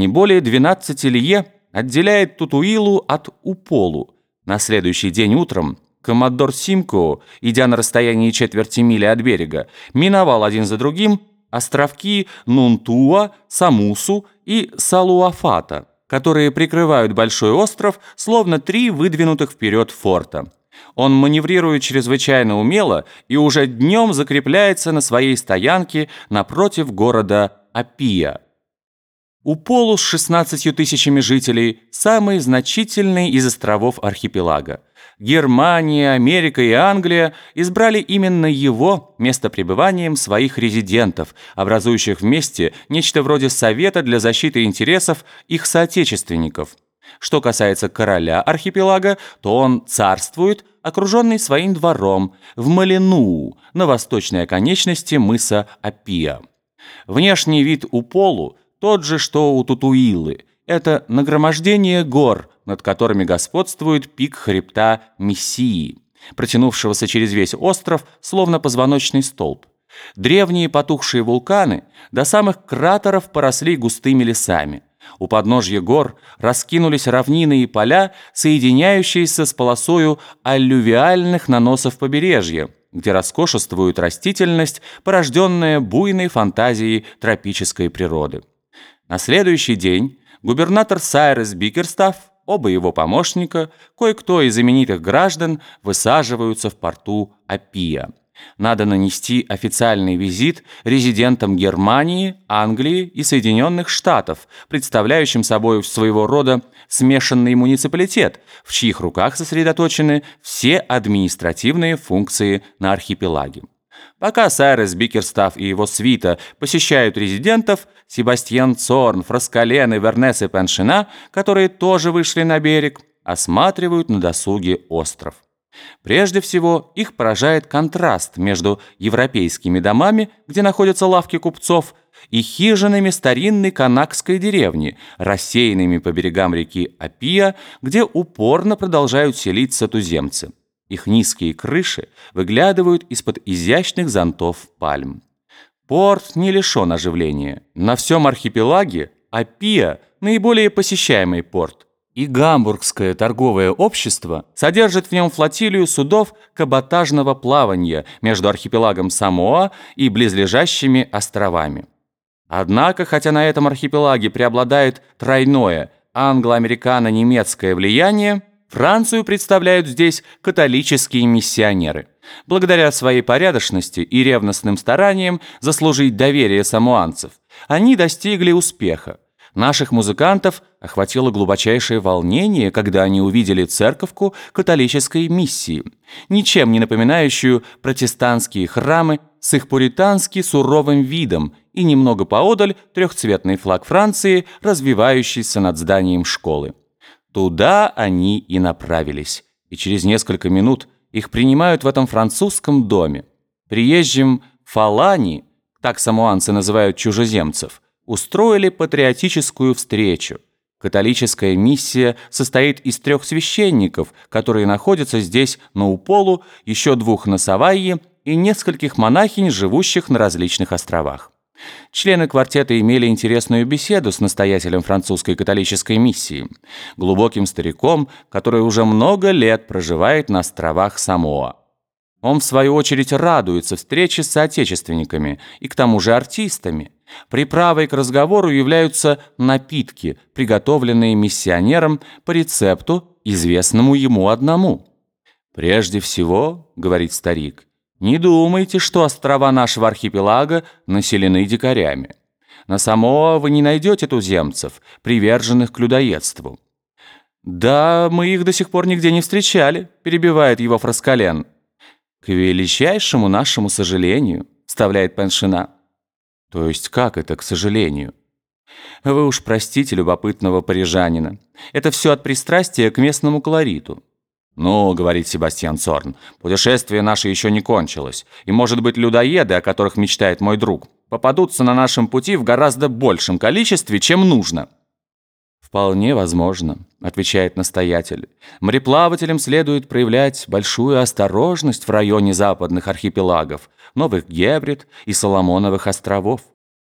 не более 12 лье отделяет Тутуилу от Уполу. На следующий день утром коммодор Симко, идя на расстоянии четверти мили от берега, миновал один за другим островки Нунтуа, Самусу и Салуафата, которые прикрывают большой остров, словно три выдвинутых вперед форта. Он маневрирует чрезвычайно умело и уже днем закрепляется на своей стоянке напротив города Апия. Уполу с 16 тысячами жителей – самый значительный из островов архипелага. Германия, Америка и Англия избрали именно его местопребыванием своих резидентов, образующих вместе нечто вроде Совета для защиты интересов их соотечественников. Что касается короля архипелага, то он царствует, окруженный своим двором, в Малину, на восточной оконечности мыса Апия. Внешний вид Уполу тот же, что у Тутуилы. Это нагромождение гор, над которыми господствует пик хребта Мессии, протянувшегося через весь остров, словно позвоночный столб. Древние потухшие вулканы до самых кратеров поросли густыми лесами. У подножья гор раскинулись равнины и поля, соединяющиеся с полосою аллювиальных наносов побережья, где роскошествует растительность, порожденная буйной фантазией тропической природы. На следующий день губернатор Сайрес Бикерстаф, оба его помощника, кое-кто из именитых граждан высаживаются в порту Апия. Надо нанести официальный визит резидентам Германии, Англии и Соединенных Штатов, представляющим собой своего рода смешанный муниципалитет, в чьих руках сосредоточены все административные функции на архипелаге. Пока Сайрес Бикерстаф и его свита посещают резидентов, Себастьян Цорн, Фраскален и Вернес и Пеншина, которые тоже вышли на берег, осматривают на досуге остров. Прежде всего, их поражает контраст между европейскими домами, где находятся лавки купцов, и хижинами старинной канакской деревни, рассеянными по берегам реки Апия, где упорно продолжают селиться туземцы. Их низкие крыши выглядывают из-под изящных зонтов пальм. Порт не лишен оживления. На всем архипелаге Апия – наиболее посещаемый порт. И Гамбургское торговое общество содержит в нем флотилию судов каботажного плавания между архипелагом Самоа и близлежащими островами. Однако, хотя на этом архипелаге преобладает тройное англо-американо-немецкое влияние, Францию представляют здесь католические миссионеры. Благодаря своей порядочности и ревностным стараниям заслужить доверие самуанцев, они достигли успеха. Наших музыкантов охватило глубочайшее волнение, когда они увидели церковку католической миссии, ничем не напоминающую протестантские храмы с их пуритански суровым видом и немного поодаль трехцветный флаг Франции, развивающийся над зданием школы. Туда они и направились, и через несколько минут их принимают в этом французском доме. Приезжим фалани, так самуанцы называют чужеземцев, устроили патриотическую встречу. Католическая миссия состоит из трех священников, которые находятся здесь на Уполу, еще двух на Савайе и нескольких монахинь, живущих на различных островах. Члены квартета имели интересную беседу с настоятелем французской католической миссии, глубоким стариком, который уже много лет проживает на островах Самоа. Он, в свою очередь, радуется встрече с соотечественниками и к тому же артистами. Приправой к разговору являются напитки, приготовленные миссионером по рецепту, известному ему одному. «Прежде всего, — говорит старик, — не думайте, что острова нашего архипелага населены дикарями. На Самоа вы не найдете туземцев, приверженных к людоедству. «Да, мы их до сих пор нигде не встречали», — перебивает его Фраскален. «К величайшему нашему сожалению», — вставляет Пеншина. «То есть как это, к сожалению?» «Вы уж простите любопытного парижанина. Это все от пристрастия к местному колориту. «Ну, — говорит Себастьян Цорн, — путешествие наше еще не кончилось, и, может быть, людоеды, о которых мечтает мой друг, попадутся на нашем пути в гораздо большем количестве, чем нужно». «Вполне возможно», — отвечает настоятель. «Мореплавателям следует проявлять большую осторожность в районе западных архипелагов, Новых Гебрид и Соломоновых островов.